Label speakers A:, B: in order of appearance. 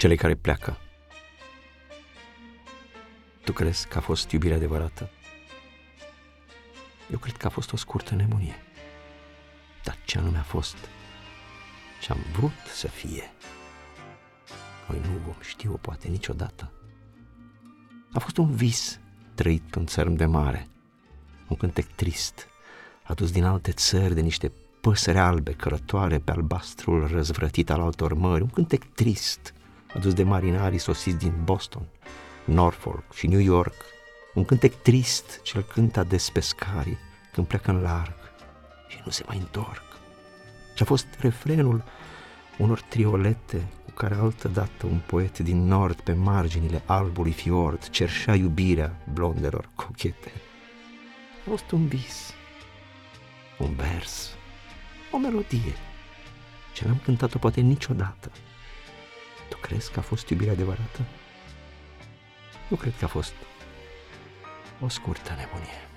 A: Cele care pleacă. Tu crezi că a fost iubirea adevărată? Eu cred că a fost o scurtă nebunie. Dar ce anume a fost? Ce am vrut să fie? Noi nu vom ști-o poate niciodată. A fost un vis trăit pe un țărm de mare, un cântec trist, adus din alte țări de niște păsări albe cărătoare pe albastrul răzvrătit al altor mări, un cântec trist, adus de marinarii sosiți din Boston, Norfolk și New York, un cântec trist ce-l cânta des pescarii când pleacă în larg și nu se mai întorc. Și a fost refrenul unor triolete cu care altădată un poet din nord pe marginile albului fiord cerșea iubirea blondelor cochete. A fost un vis, un vers, o melodie ce n-am cântat-o poate niciodată. Tu crezi că a fost iubirea adevărată? Eu cred că a fost o scurtă nebunie.